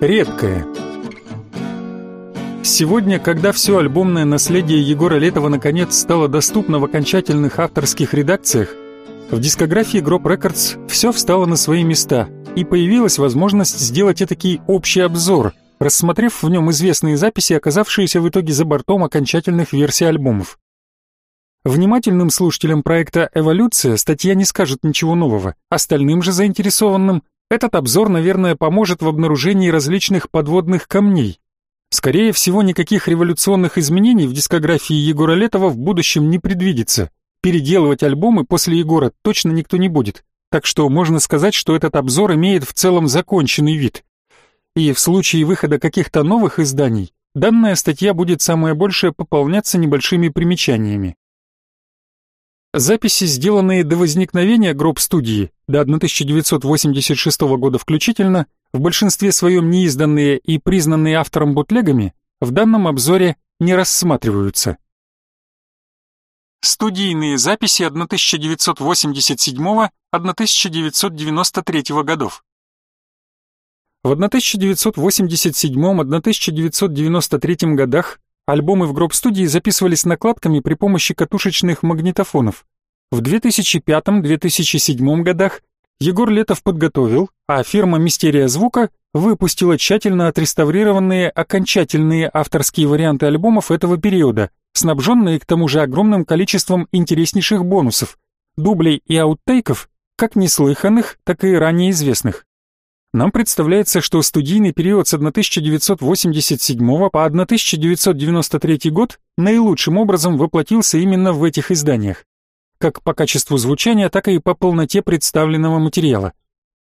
Редкое. Сегодня, когда все альбомное наследие Егора Летова наконец стало доступно в окончательных авторских редакциях, в дискографии Group Records все встало на свои места, и появилась возможность сделать этакий общий обзор, рассмотрев в нем известные записи, оказавшиеся в итоге за бортом окончательных версий альбомов. Внимательным слушателям проекта «Эволюция» статья не скажет ничего нового, остальным же заинтересованным этот обзор, наверное, поможет в обнаружении различных подводных камней. Скорее всего, никаких революционных изменений в дискографии Егора Летова в будущем не предвидится. Переделывать альбомы после Егора точно никто не будет, так что можно сказать, что этот обзор имеет в целом законченный вид. И в случае выхода каких-то новых изданий, данная статья будет самое большее пополняться небольшими примечаниями. Записи, сделанные до возникновения гроб-студии, до 1986 года включительно, в большинстве своем неизданные и признанные автором бутлегами, в данном обзоре не рассматриваются. Студийные записи 1987-1993 годов. В 1987-1993 годах Альбомы в гроб-студии записывались накладками при помощи катушечных магнитофонов. В 2005-2007 годах Егор Летов подготовил, а фирма «Мистерия звука» выпустила тщательно отреставрированные окончательные авторские варианты альбомов этого периода, снабженные к тому же огромным количеством интереснейших бонусов, дублей и ауттейков, как неслыханных, так и ранее известных. Нам представляется, что студийный период с 1987 по 1993 год наилучшим образом воплотился именно в этих изданиях, как по качеству звучания, так и по полноте представленного материала.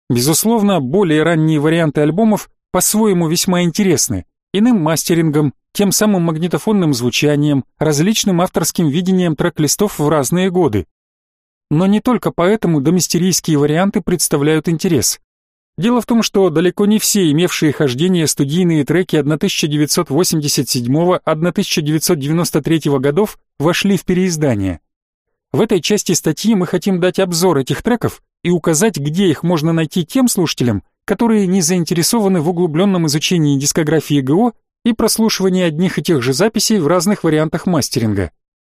Безусловно, более ранние варианты альбомов по-своему весьма интересны, иным мастерингом, тем самым магнитофонным звучанием, различным авторским видением трек-листов в разные годы. Но не только поэтому домистерийские варианты представляют интерес. Дело в том, что далеко не все имевшие хождение студийные треки 1987-1993 годов вошли в переиздание. В этой части статьи мы хотим дать обзор этих треков и указать, где их можно найти тем слушателям, которые не заинтересованы в углубленном изучении дискографии ГО и прослушивании одних и тех же записей в разных вариантах мастеринга.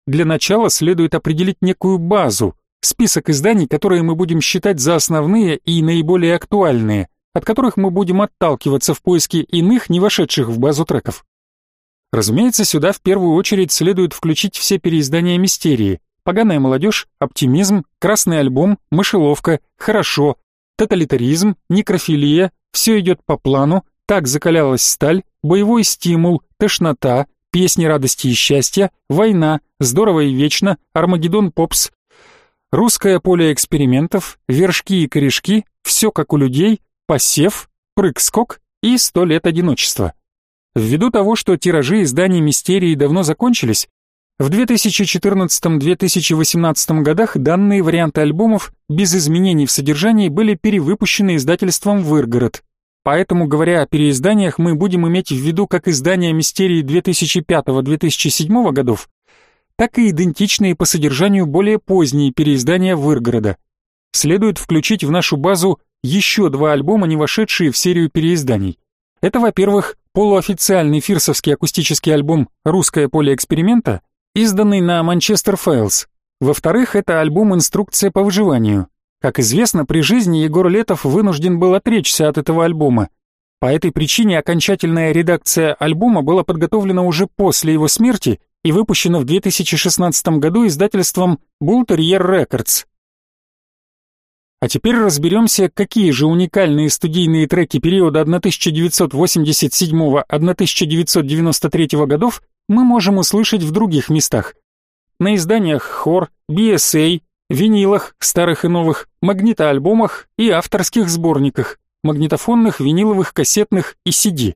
Для начала следует определить некую базу, Список изданий, которые мы будем считать за основные и наиболее актуальные, от которых мы будем отталкиваться в поиске иных, не вошедших в базу треков. Разумеется, сюда в первую очередь следует включить все переиздания «Мистерии», «Поганая молодежь», «Оптимизм», «Красный альбом», «Мышеловка», «Хорошо», «Тоталитаризм», «Некрофилия», «Все идет по плану», «Так закалялась сталь», «Боевой стимул», «Тошнота», «Песни радости и счастья», «Война», «Здорово и вечно», «Армагеддон Попс», Русское поле экспериментов, вершки и корешки, все как у людей, посев, прыг-скок и сто лет одиночества. Ввиду того, что тиражи изданий «Мистерии» давно закончились, в 2014-2018 годах данные варианты альбомов без изменений в содержании были перевыпущены издательством «Выргород». Поэтому, говоря о переизданиях, мы будем иметь в виду как издания «Мистерии» 2005-2007 годов, так и идентичные по содержанию более поздние переиздания Выргорода. Следует включить в нашу базу еще два альбома, не вошедшие в серию переизданий. Это, во-первых, полуофициальный фирсовский акустический альбом «Русское поле эксперимента», изданный на Манчестер Files. Во-вторых, это альбом «Инструкция по выживанию». Как известно, при жизни Егор Летов вынужден был отречься от этого альбома. По этой причине окончательная редакция альбома была подготовлена уже после его смерти и выпущена в 2016 году издательством Bull Terrier Records. А теперь разберемся, какие же уникальные студийные треки периода 1987-1993 годов мы можем услышать в других местах. На изданиях Хор, BSA, винилах, старых и новых, магнитоальбомах и авторских сборниках, магнитофонных, виниловых, кассетных и CD.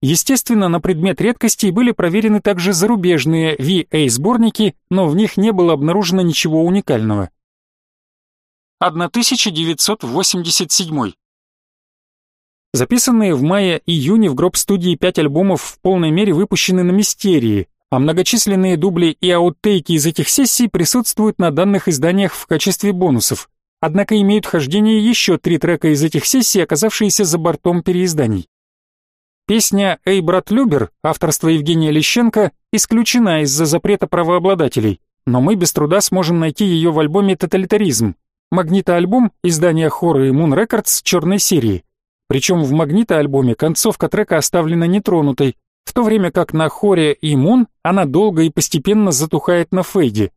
Естественно, на предмет редкостей были проверены также зарубежные VA-сборники, но в них не было обнаружено ничего уникального. 1987. Записанные в мае-июне в гроб-студии пять альбомов в полной мере выпущены на Мистерии, а многочисленные дубли и ауттейки из этих сессий присутствуют на данных изданиях в качестве бонусов. Однако имеют хождение еще три трека из этих сессий, оказавшиеся за бортом переизданий. Песня «Эй, брат Любер» авторства Евгения Лещенко исключена из-за запрета правообладателей, но мы без труда сможем найти ее в альбоме «Тоталитаризм». Магнитоальбом издания Хора и Moon Records черной серии. Причем в магнитоальбоме концовка трека оставлена нетронутой, в то время как на Хоре и Moon она долго и постепенно затухает на фейде.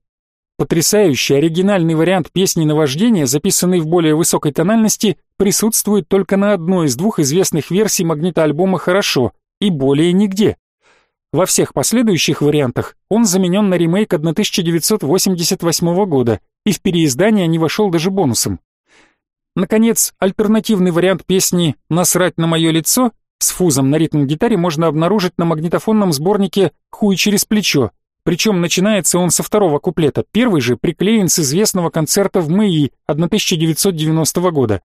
Потрясающий оригинальный вариант песни «Наваждение», записанный в более высокой тональности, присутствует только на одной из двух известных версий магнитоальбома «Хорошо» и более нигде. Во всех последующих вариантах он заменен на ремейк 1988 года и в переиздание не вошел даже бонусом. Наконец, альтернативный вариант песни «Насрать на мое лицо» с фузом на ритм-гитаре можно обнаружить на магнитофонном сборнике «Хуй через плечо», причем начинается он со второго куплета, первый же приклеен с известного концерта в МЭИ 1990 года.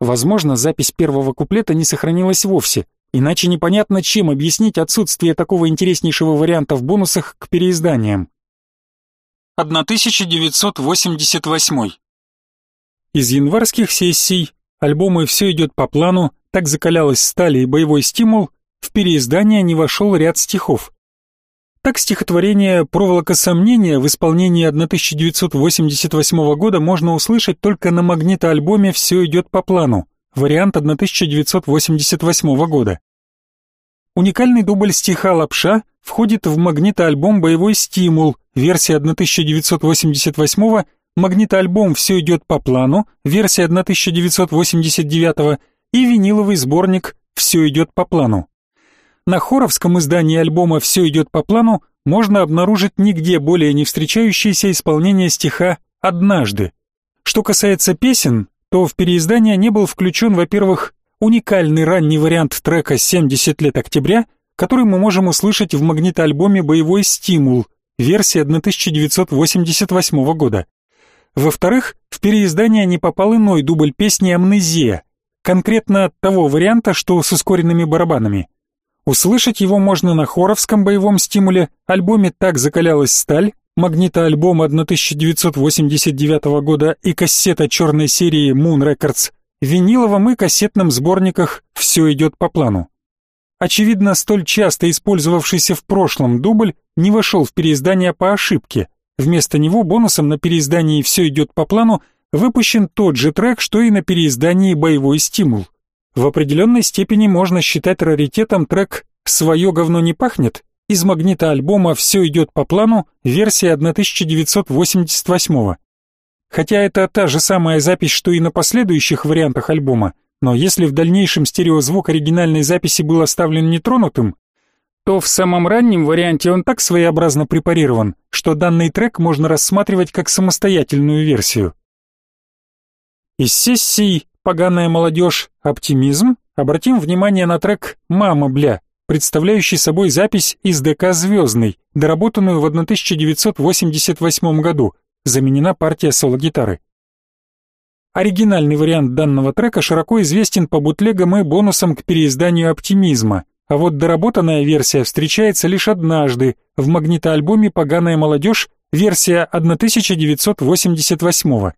Возможно, запись первого куплета не сохранилась вовсе, иначе непонятно, чем объяснить отсутствие такого интереснейшего варианта в бонусах к переизданиям. 1988 Из январских сессий альбомы «Все идет по плану», «Так закалялась стали» и «Боевой стимул» в переиздание не вошел ряд стихов. Так стихотворение «Проволока сомнения» в исполнении 1988 года можно услышать только на магнитоальбоме «Все идет по плану», вариант 1988 года. Уникальный дубль стиха «Лапша» входит в магнитоальбом «Боевой стимул», версия 1988 магнитоальбом «Все идет по плану», версия 1989 и виниловый сборник «Все идет по плану». На хоровском издании альбома «Все идет по плану» можно обнаружить нигде более не встречающееся исполнение стиха «Однажды». Что касается песен, то в переиздание не был включен, во-первых, уникальный ранний вариант трека «70 лет октября», который мы можем услышать в магнитоальбоме «Боевой стимул», версии 1988 года. Во-вторых, в переиздание не попал иной дубль песни «Амнезия», конкретно того варианта, что с ускоренными барабанами. Услышать его можно на хоровском боевом стимуле, альбоме «Так закалялась сталь», магнитоальбом 1989 года и кассета черной серии Moon Records, виниловом и кассетном сборниках «Все идет по плану». Очевидно, столь часто использовавшийся в прошлом дубль не вошел в переиздание по ошибке. Вместо него бонусом на переиздании «Все идет по плану» выпущен тот же трек, что и на переиздании «Боевой стимул». В определенной степени можно считать раритетом трек «Свое говно не пахнет» из магнита альбома «Все идет по плану» версия 1988 Хотя это та же самая запись, что и на последующих вариантах альбома, но если в дальнейшем стереозвук оригинальной записи был оставлен нетронутым, то в самом раннем варианте он так своеобразно препарирован, что данный трек можно рассматривать как самостоятельную версию. Из сессий поганая молодежь, оптимизм, обратим внимание на трек «Мама, бля», представляющий собой запись из ДК «Звездный», доработанную в 1988 году, заменена партия соло-гитары. Оригинальный вариант данного трека широко известен по бутлегам и бонусам к переизданию «Оптимизма», а вот доработанная версия встречается лишь однажды. В магнитоальбоме «Поганая молодежь» версия 1988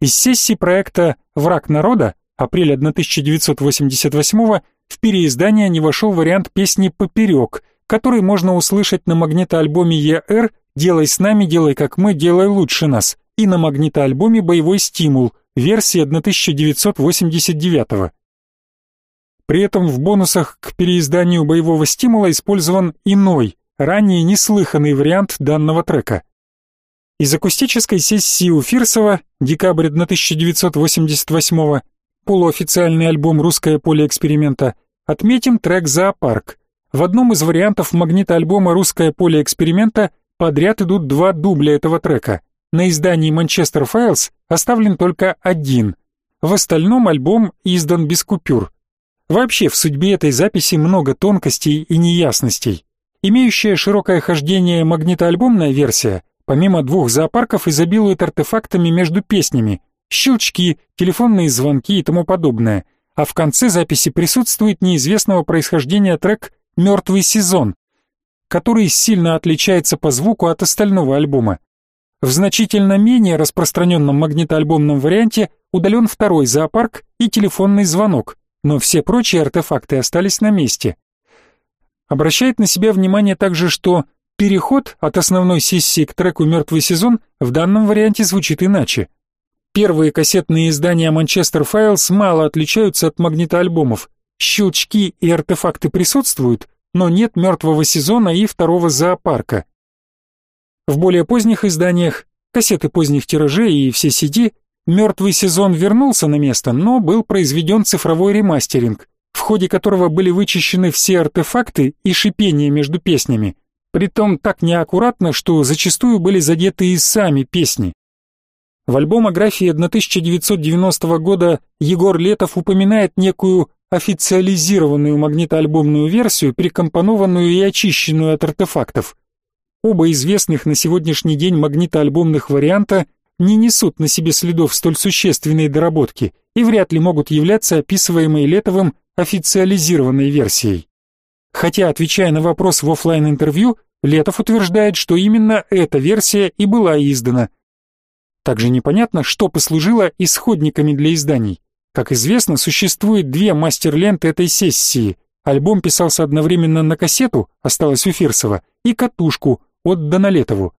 из сессии проекта «Враг народа» апрель 1988 в переиздание не вошел вариант песни «Поперек», который можно услышать на магнитоальбоме ЕР «Делай с нами, делай как мы, делай лучше нас» и на магнитоальбоме «Боевой стимул» версии 1989 При этом в бонусах к переизданию «Боевого стимула» использован иной, ранее неслыханный вариант данного трека. Из акустической сессии у Фирсова, декабрь 1988 полуофициальный альбом «Русское поле эксперимента», отметим трек «Зоопарк». В одном из вариантов магнитоальбома «Русское поле эксперимента» подряд идут два дубля этого трека. На издании Manchester Files оставлен только один. В остальном альбом издан без купюр. Вообще в судьбе этой записи много тонкостей и неясностей. Имеющая широкое хождение магнитоальбомная версия помимо двух зоопарков изобилует артефактами между песнями, щелчки, телефонные звонки и тому подобное, а в конце записи присутствует неизвестного происхождения трек «Мертвый сезон», который сильно отличается по звуку от остального альбома. В значительно менее распространенном магнитоальбомном варианте удален второй зоопарк и телефонный звонок, но все прочие артефакты остались на месте. Обращает на себя внимание также, что переход от основной сессии к треку «Мертвый сезон» в данном варианте звучит иначе. Первые кассетные издания Manchester Files мало отличаются от магнитоальбомов. Щелчки и артефакты присутствуют, но нет мертвого сезона и второго зоопарка. В более поздних изданиях, кассеты поздних тиражей и все CD, мертвый сезон вернулся на место, но был произведен цифровой ремастеринг, в ходе которого были вычищены все артефакты и шипение между песнями, притом так неаккуратно, что зачастую были задеты и сами песни. В альбомографии 1990 года Егор Летов упоминает некую официализированную магнитоальбомную версию, перекомпонованную и очищенную от артефактов. Оба известных на сегодняшний день магнитоальбомных варианта не несут на себе следов столь существенной доработки и вряд ли могут являться описываемой Летовым официализированной версией. Хотя, отвечая на вопрос в офлайн интервью Летов утверждает, что именно эта версия и была издана, также непонятно, что послужило исходниками для изданий. Как известно, существует две мастер-ленты этой сессии. Альбом писался одновременно на кассету, осталось у Фирсова, и катушку, от Доналетову.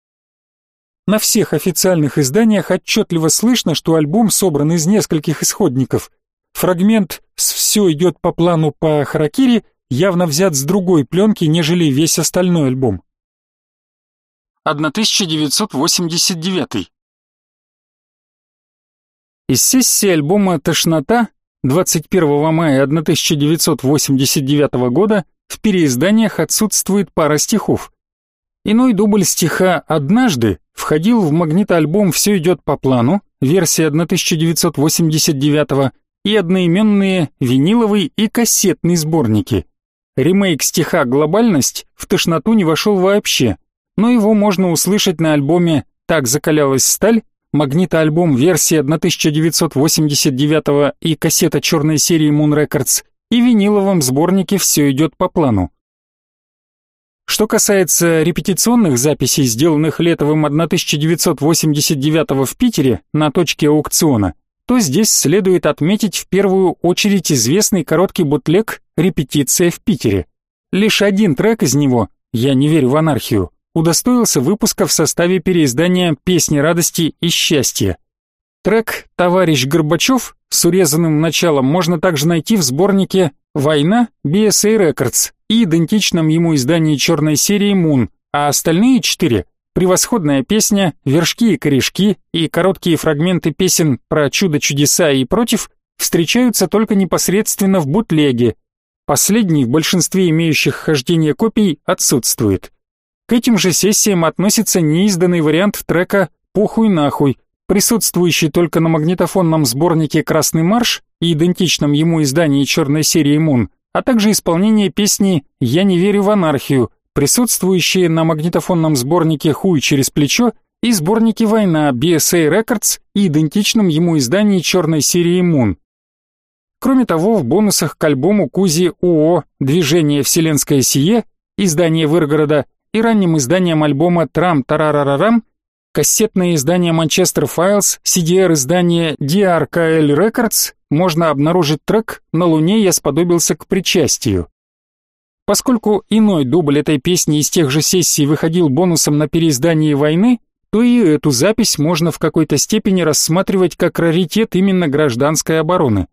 На всех официальных изданиях отчетливо слышно, что альбом собран из нескольких исходников. Фрагмент с «Все идет по плану по Харакири» явно взят с другой пленки, нежели весь остальной альбом. 1989 из сессии альбома «Тошнота» 21 мая 1989 года в переизданиях отсутствует пара стихов. Иной дубль стиха «Однажды» входил в магнитоальбом «Все идет по плану», версия 1989 и одноименные виниловый и кассетный сборники. Ремейк стиха «Глобальность» в «Тошноту» не вошел вообще, но его можно услышать на альбоме «Так закалялась сталь» магнитоальбом версии 1989 и кассета черной серии Moon Records и виниловом сборнике «Все идет по плану». Что касается репетиционных записей, сделанных Летовым 1989 в Питере на точке аукциона, то здесь следует отметить в первую очередь известный короткий бутлег «Репетиция в Питере». Лишь один трек из него «Я не верю в анархию» удостоился выпуска в составе переиздания «Песни радости и счастья». Трек «Товарищ Горбачев» с урезанным началом можно также найти в сборнике «Война» BSA Records и идентичном ему издании черной серии «Мун», а остальные четыре превосходная песня, вершки и корешки и короткие фрагменты песен про чудо-чудеса и против встречаются только непосредственно в бутлеге. Последний в большинстве имеющих хождение копий отсутствует. К этим же сессиям относится неизданный вариант трека «Похуй нахуй», присутствующий только на магнитофонном сборнике «Красный марш» и идентичном ему издании черной серии «Мун», а также исполнение песни «Я не верю в анархию», присутствующие на магнитофонном сборнике «Хуй через плечо» и сборнике «Война» BSA Records и идентичном ему издании черной серии «Мун». Кроме того, в бонусах к альбому Кузи УО «Движение Вселенское Сие» издание Выргорода и ранним изданием альбома «Трам-тарарарарам», кассетное издание Manchester Files, CDR-издание DRKL Records можно обнаружить трек «На Луне я сподобился к причастию». Поскольку иной дубль этой песни из тех же сессий выходил бонусом на переиздании «Войны», то и эту запись можно в какой-то степени рассматривать как раритет именно гражданской обороны.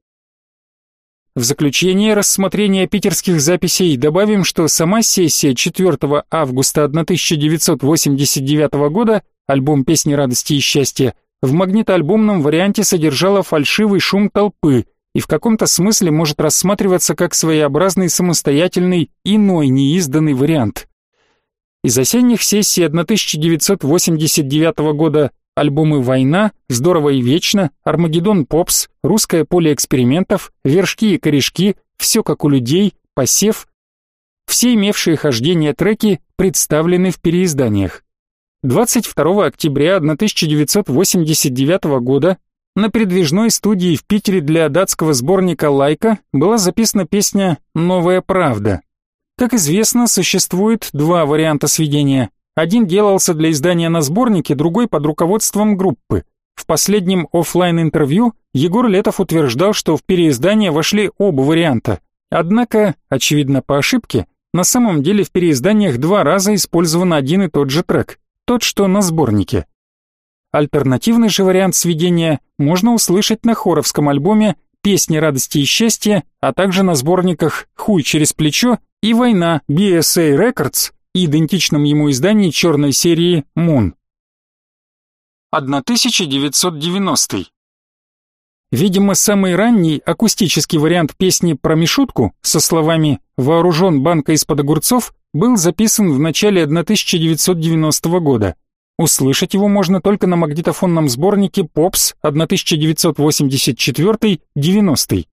В заключение рассмотрения питерских записей добавим, что сама сессия 4 августа 1989 года, альбом «Песни радости и счастья», в магнитоальбомном варианте содержала фальшивый шум толпы и в каком-то смысле может рассматриваться как своеобразный самостоятельный иной неизданный вариант. Из осенних сессий 1989 года Альбомы «Война», «Здорово и вечно», «Армагеддон Попс», «Русское поле экспериментов», «Вершки и корешки», «Все как у людей», «Посев». Все имевшие хождение треки представлены в переизданиях. 22 октября 1989 года на передвижной студии в Питере для датского сборника «Лайка» была записана песня «Новая правда». Как известно, существует два варианта сведения. Один делался для издания на сборнике, другой под руководством группы. В последнем офлайн интервью Егор Летов утверждал, что в переиздание вошли оба варианта. Однако, очевидно по ошибке, на самом деле в переизданиях два раза использован один и тот же трек, тот, что на сборнике. Альтернативный же вариант сведения можно услышать на хоровском альбоме «Песни радости и счастья», а также на сборниках «Хуй через плечо» и «Война» BSA Records и идентичном ему издании черной серии «Moon». 1990 Видимо, самый ранний акустический вариант песни про Мишутку со словами «Вооружен банка из-под огурцов» был записан в начале 1990 года. Услышать его можно только на магнитофонном сборнике «Попс» 1984-90.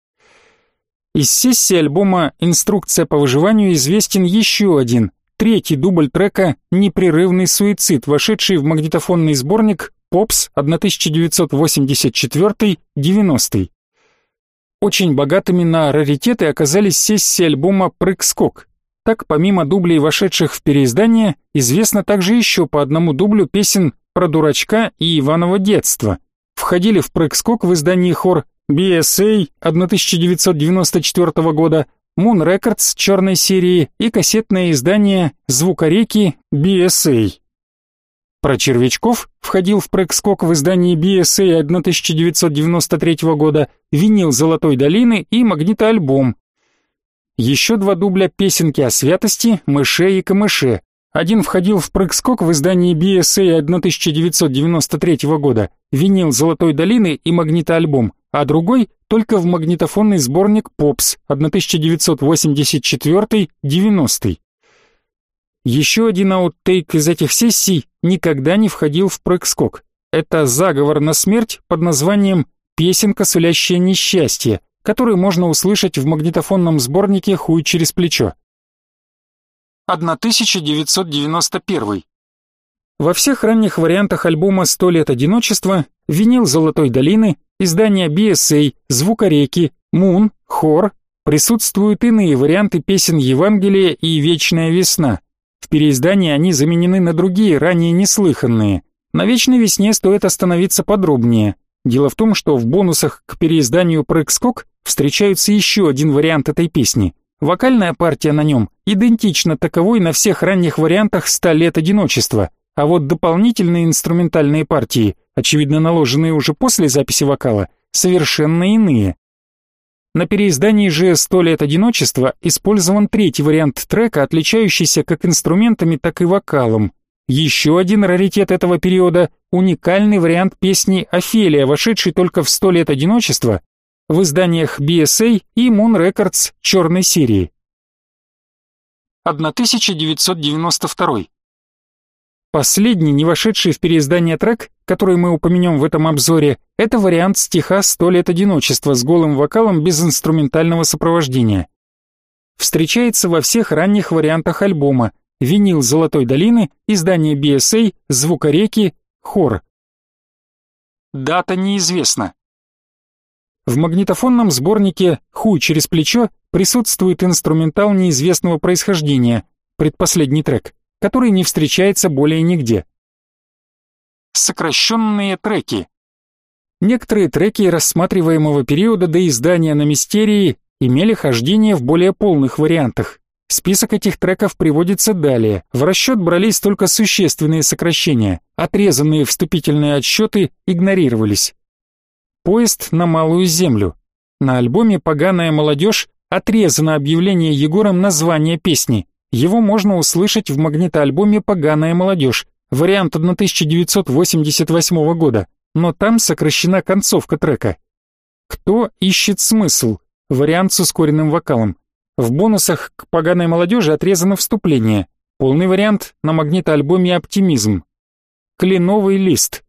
Из сессии альбома «Инструкция по выживанию» известен еще один, третий дубль трека «Непрерывный суицид», вошедший в магнитофонный сборник Попс 1984-90. Очень богатыми на раритеты оказались сессии альбома «Прыг-скок». Так, помимо дублей, вошедших в переиздание, известно также еще по одному дублю песен про дурачка и Иваново детство. Входили в прыг-скок в издании хор BSA 1994 года, Moon Records черной серии и кассетное издание Звукореки BSA. Про червячков входил в прыг-скок в издании BSA 1993 года, винил «Золотой долины» и магнитоальбом. Еще два дубля песенки о святости, мыше и камыше. Один входил в прыг-скок в издании BSA 1993 года, винил «Золотой долины» и магнитоальбом, а другой только в магнитофонный сборник «Попс» 1984-90. Еще один ауттейк из этих сессий никогда не входил в прыг-скок. Это заговор на смерть под названием «Песенка, сулящая несчастье», который можно услышать в магнитофонном сборнике «Хуй через плечо». 1991. Во всех ранних вариантах альбома «Сто лет одиночества» винил «Золотой долины», издания BSA, «Звукореки», «Мун», «Хор» присутствуют иные варианты песен Евангелия и «Вечная весна», в переиздании они заменены на другие, ранее неслыханные. На «Вечной весне» стоит остановиться подробнее. Дело в том, что в бонусах к переизданию «Прыг-скок» встречается еще один вариант этой песни. Вокальная партия на нем идентична таковой на всех ранних вариантах «Ста лет одиночества», а вот дополнительные инструментальные партии, очевидно наложенные уже после записи вокала, совершенно иные. На переиздании же «Сто лет одиночества» использован третий вариант трека, отличающийся как инструментами, так и вокалом. Еще один раритет этого периода – уникальный вариант песни «Офелия», вошедший только в «Сто лет одиночества» в изданиях BSA и Moon Records черной серии. 1992 Последний, не вошедший в переиздание трек, который мы упомянем в этом обзоре, это вариант стиха «Сто лет одиночества» с голым вокалом без инструментального сопровождения. Встречается во всех ранних вариантах альбома «Винил Золотой долины», издание BSA, «Звукореки», «Хор». Дата неизвестна. В магнитофонном сборнике «Хуй через плечо» присутствует инструментал неизвестного происхождения, предпоследний трек который не встречается более нигде. Сокращенные треки. Некоторые треки рассматриваемого периода до издания на Мистерии имели хождение в более полных вариантах. Список этих треков приводится далее. В расчет брались только существенные сокращения, отрезанные вступительные отсчеты игнорировались. Поезд на Малую Землю. На альбоме «Поганая молодежь» отрезано объявление Егором названия песни. Его можно услышать в магнитоальбоме «Поганая молодежь», вариант 1988 года, но там сокращена концовка трека. «Кто ищет смысл?» Вариант с ускоренным вокалом. В бонусах к «Поганой молодежи» отрезано вступление. Полный вариант на магнитоальбоме «Оптимизм». «Кленовый лист».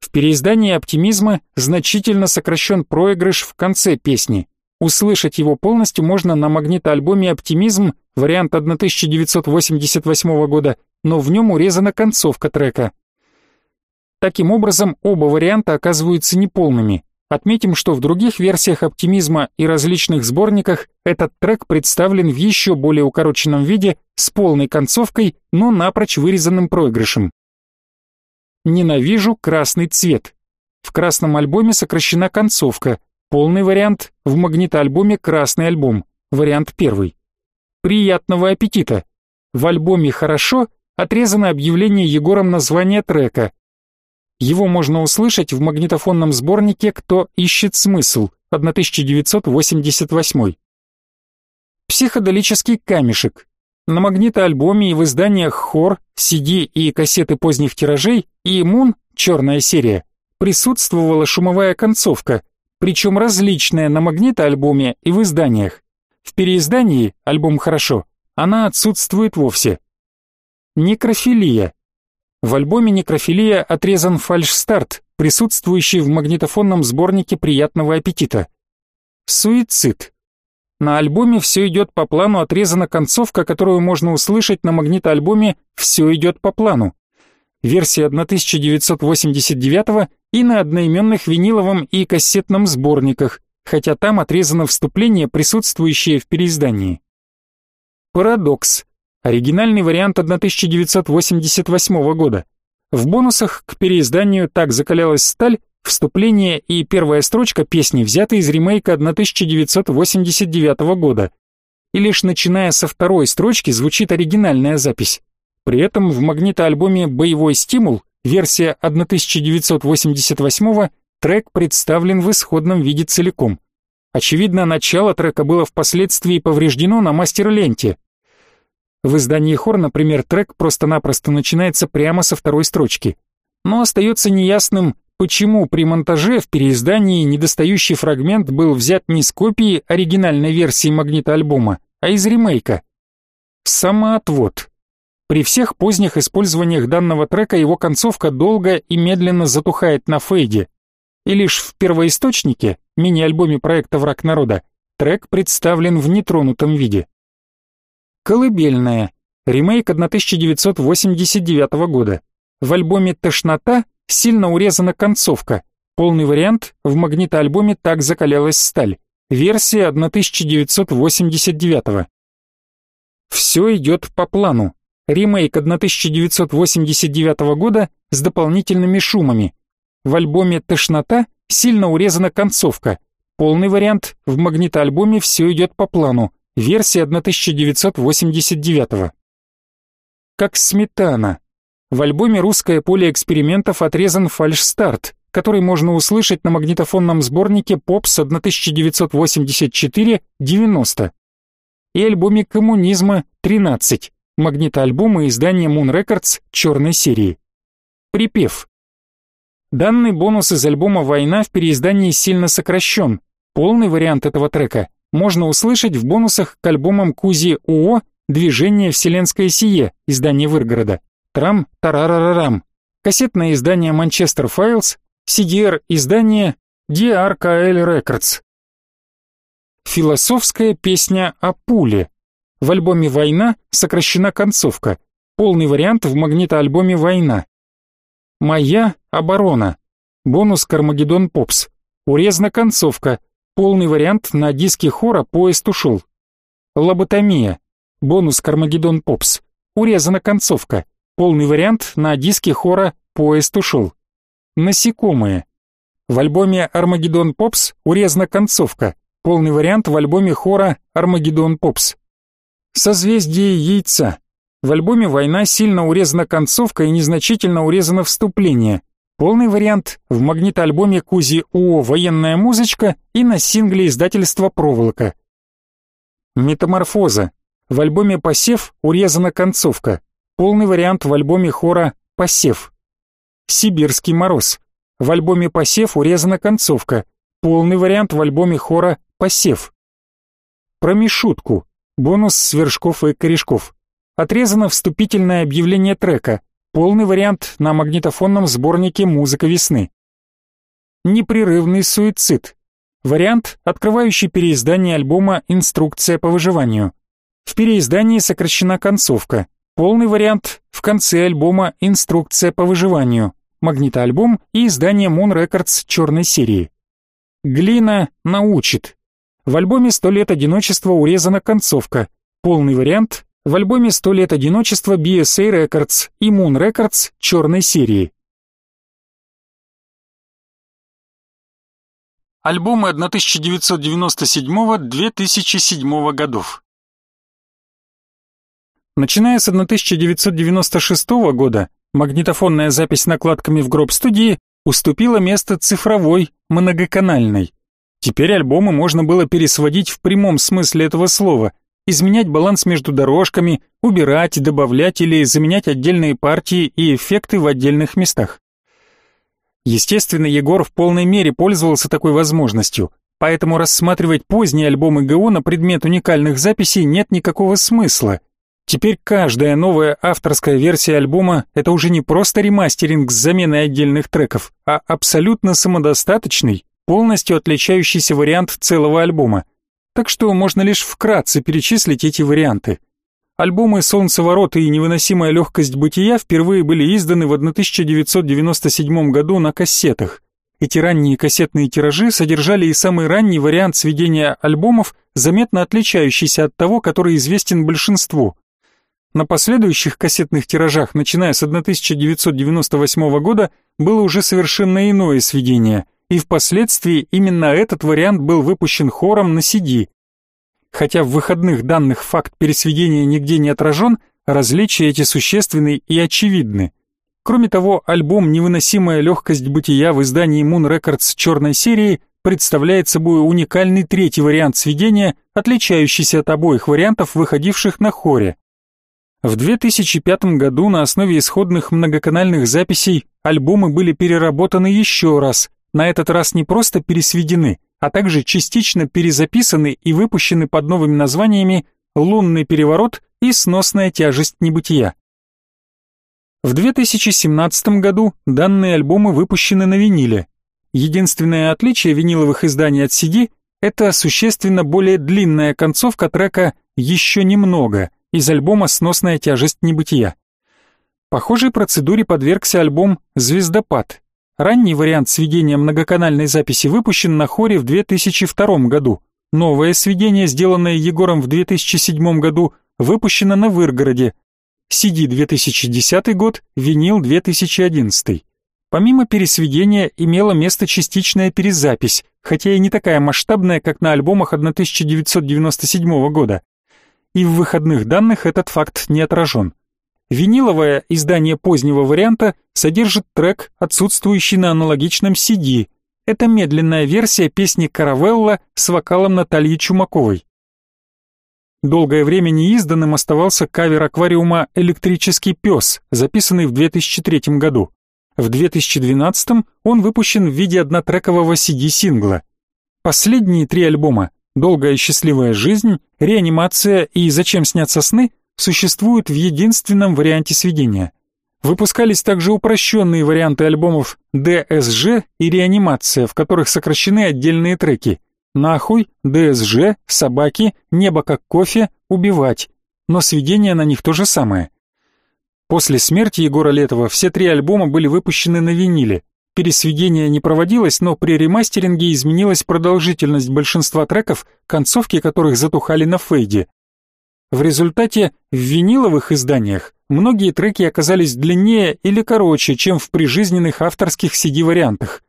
В переиздании «Оптимизма» значительно сокращен проигрыш в конце песни. Услышать его полностью можно на магнитоальбоме «Оптимизм» вариант 1988 года, но в нем урезана концовка трека. Таким образом, оба варианта оказываются неполными. Отметим, что в других версиях «Оптимизма» и различных сборниках этот трек представлен в еще более укороченном виде с полной концовкой, но напрочь вырезанным проигрышем. «Ненавижу красный цвет». В красном альбоме сокращена концовка, полный вариант в магнитоальбоме «Красный альбом», вариант первый. «Приятного аппетита». В альбоме «Хорошо» отрезано объявление Егором названия трека. Его можно услышать в магнитофонном сборнике «Кто ищет смысл» 1988. Психоделический камешек. На магнитоальбоме и в изданиях «Хор», CD и кассеты поздних тиражей и «Мун» черная серия присутствовала шумовая концовка, причем различная на магнитоальбоме и в изданиях. В переиздании альбом «Хорошо» она отсутствует вовсе. Некрофилия. В альбоме «Некрофилия» отрезан фальш-старт, присутствующий в магнитофонном сборнике «Приятного аппетита». Суицид. На альбоме «Все идет по плану» отрезана концовка, которую можно услышать на магнитоальбоме «Все идет по плану». Версия 1989 и на одноименных виниловом и кассетном сборниках, хотя там отрезано вступление, присутствующее в переиздании. Парадокс. Оригинальный вариант 1988 года. В бонусах к переизданию «Так закалялась сталь» вступление и первая строчка песни взяты из ремейка 1989 года. И лишь начиная со второй строчки звучит оригинальная запись. При этом в магнитоальбоме «Боевой стимул» версия 1988 трек представлен в исходном виде целиком. Очевидно, начало трека было впоследствии повреждено на мастер-ленте, в издании хор, например, трек просто-напросто начинается прямо со второй строчки. Но остается неясным, почему при монтаже в переиздании недостающий фрагмент был взят не с копии оригинальной версии магнитоальбома, а из ремейка. Самоотвод. При всех поздних использованиях данного трека его концовка долго и медленно затухает на фейде. И лишь в первоисточнике, мини-альбоме проекта «Враг народа», трек представлен в нетронутом виде. Колыбельная. Ремейк 1989 года. В альбоме «Тошнота» сильно урезана концовка. Полный вариант в магнитоальбоме «Так закалялась сталь». Версия 1989. Все идет по плану. Ремейк 1989 года с дополнительными шумами. В альбоме «Тошнота» сильно урезана концовка. Полный вариант в магнитоальбоме «Все идет по плану». Версия 1989 Как сметана. В альбоме «Русское поле экспериментов» отрезан фальш-старт, который можно услышать на магнитофонном сборнике «Попс» 1984-90 и альбоме «Коммунизма» 13, магнитоальбома издания Moon Records черной серии. Припев. Данный бонус из альбома «Война» в переиздании сильно сокращен. Полный вариант этого трека можно услышать в бонусах к альбомам Кузи УО «Движение Вселенское сие» издание Выргорода, Трам Тарарарарам, кассетное издание Манчестер Files, CDR издание DRKL Records. Философская песня о пуле. В альбоме «Война» сокращена концовка, полный вариант в магнитоальбоме «Война». «Моя оборона». Бонус «Кармагеддон Попс». Урезана концовка, Полный вариант на диске хора «Поезд ушел». Лоботомия. Бонус «Кармагеддон Попс». Урезана концовка. Полный вариант на диске хора «Поезд ушел». Насекомые. В альбоме «Армагеддон Попс» урезана концовка. Полный вариант в альбоме хора «Армагеддон Попс». Созвездие яйца. В альбоме «Война» сильно урезана концовка и незначительно урезано вступление. Полный вариант в магнитоальбоме Кузи УО «Военная музычка» и на сингле издательства «Проволока». Метаморфоза. В альбоме «Посев» урезана концовка. Полный вариант в альбоме хора «Посев». Сибирский мороз. В альбоме «Посев» урезана концовка. Полный вариант в альбоме хора «Посев». Про Мишутку. Бонус свершков и корешков. Отрезано вступительное объявление трека. Полный вариант на магнитофонном сборнике «Музыка весны». Непрерывный суицид. Вариант, открывающий переиздание альбома «Инструкция по выживанию». В переиздании сокращена концовка. Полный вариант в конце альбома «Инструкция по выживанию». Магнитоальбом и издание Moon Records черной серии. Глина научит. В альбоме «Сто лет одиночества» урезана концовка. Полный вариант в альбоме «100 лет одиночества» BSA Records и Moon Records черной серии. Альбомы 1997-2007 годов. Начиная с 1996 года, магнитофонная запись накладками в гроб студии уступила место цифровой, многоканальной. Теперь альбомы можно было пересводить в прямом смысле этого слова, изменять баланс между дорожками, убирать, добавлять или заменять отдельные партии и эффекты в отдельных местах. Естественно, Егор в полной мере пользовался такой возможностью, поэтому рассматривать поздние альбомы ГО на предмет уникальных записей нет никакого смысла. Теперь каждая новая авторская версия альбома — это уже не просто ремастеринг с заменой отдельных треков, а абсолютно самодостаточный, полностью отличающийся вариант целого альбома. Так что можно лишь вкратце перечислить эти варианты. Альбомы «Солнцеворот» и «Невыносимая легкость бытия» впервые были изданы в 1997 году на кассетах. Эти ранние кассетные тиражи содержали и самый ранний вариант сведения альбомов, заметно отличающийся от того, который известен большинству. На последующих кассетных тиражах, начиная с 1998 года, было уже совершенно иное сведение, и впоследствии именно этот вариант был выпущен хором на CD. Хотя в выходных данных факт пересведения нигде не отражен, различия эти существенны и очевидны. Кроме того, альбом «Невыносимая легкость бытия» в издании Moon Records черной серии представляет собой уникальный третий вариант сведения, отличающийся от обоих вариантов, выходивших на хоре. В 2005 году на основе исходных многоканальных записей альбомы были переработаны еще раз, на этот раз не просто пересведены, а также частично перезаписаны и выпущены под новыми названиями «Лунный переворот» и «Сносная тяжесть небытия». В 2017 году данные альбомы выпущены на виниле. Единственное отличие виниловых изданий от CD – это существенно более длинная концовка трека «Еще немного», из альбома «Сносная тяжесть небытия». Похожей процедуре подвергся альбом «Звездопад». Ранний вариант сведения многоканальной записи выпущен на хоре в 2002 году. Новое сведение, сделанное Егором в 2007 году, выпущено на Выргороде. CD 2010 год, винил 2011. Помимо пересведения имела место частичная перезапись, хотя и не такая масштабная, как на альбомах 1997 года и в выходных данных этот факт не отражен. Виниловое издание позднего варианта содержит трек, отсутствующий на аналогичном CD. Это медленная версия песни «Каравелла» с вокалом Натальи Чумаковой. Долгое время неизданным оставался кавер аквариума «Электрический пес», записанный в 2003 году. В 2012 он выпущен в виде однотрекового CD-сингла. Последние три альбома «Долгая счастливая жизнь», «Реанимация» и «Зачем снятся сны» существуют в единственном варианте сведения. Выпускались также упрощенные варианты альбомов «ДСЖ» и «Реанимация», в которых сокращены отдельные треки «Нахуй», «ДСЖ», «Собаки», «Небо как кофе», «Убивать». Но сведения на них то же самое. После смерти Егора Летова все три альбома были выпущены на виниле, Пересведение не проводилось, но при ремастеринге изменилась продолжительность большинства треков, концовки которых затухали на фейде. В результате в виниловых изданиях многие треки оказались длиннее или короче, чем в прижизненных авторских CD-вариантах.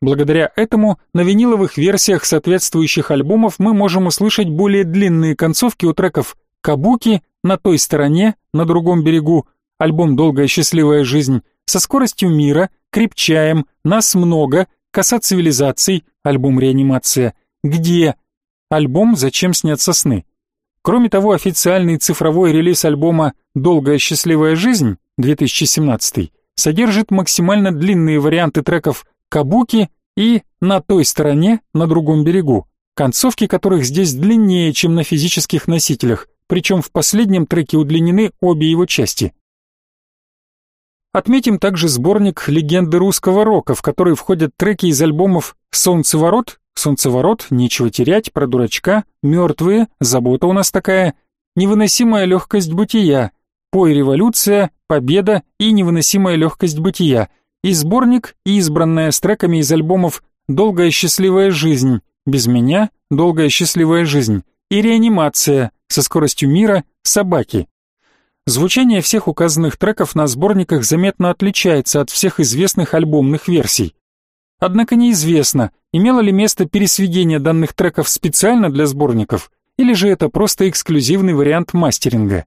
Благодаря этому на виниловых версиях соответствующих альбомов мы можем услышать более длинные концовки у треков «Кабуки», «На той стороне», «На другом берегу», альбом «Долгая счастливая жизнь», «Со скоростью мира», крепчаем, нас много, коса цивилизаций, альбом реанимация, где, альбом «Зачем снятся сны». Кроме того, официальный цифровой релиз альбома «Долгая счастливая жизнь» 2017 содержит максимально длинные варианты треков «Кабуки» и «На той стороне, на другом берегу», концовки которых здесь длиннее, чем на физических носителях, причем в последнем треке удлинены обе его части. Отметим также сборник «Легенды русского рока», в который входят треки из альбомов «Солнцеворот», «Солнцеворот», «Нечего терять», «Про дурачка», «Мертвые», «Забота у нас такая», «Невыносимая легкость бытия», «Пой революция», «Победа» и «Невыносимая легкость бытия», и сборник, избранная с треками из альбомов «Долгая счастливая жизнь», «Без меня», «Долгая счастливая жизнь» и «Реанимация» со скоростью мира «Собаки». Звучание всех указанных треков на сборниках заметно отличается от всех известных альбомных версий. Однако неизвестно, имело ли место пересведение данных треков специально для сборников, или же это просто эксклюзивный вариант мастеринга.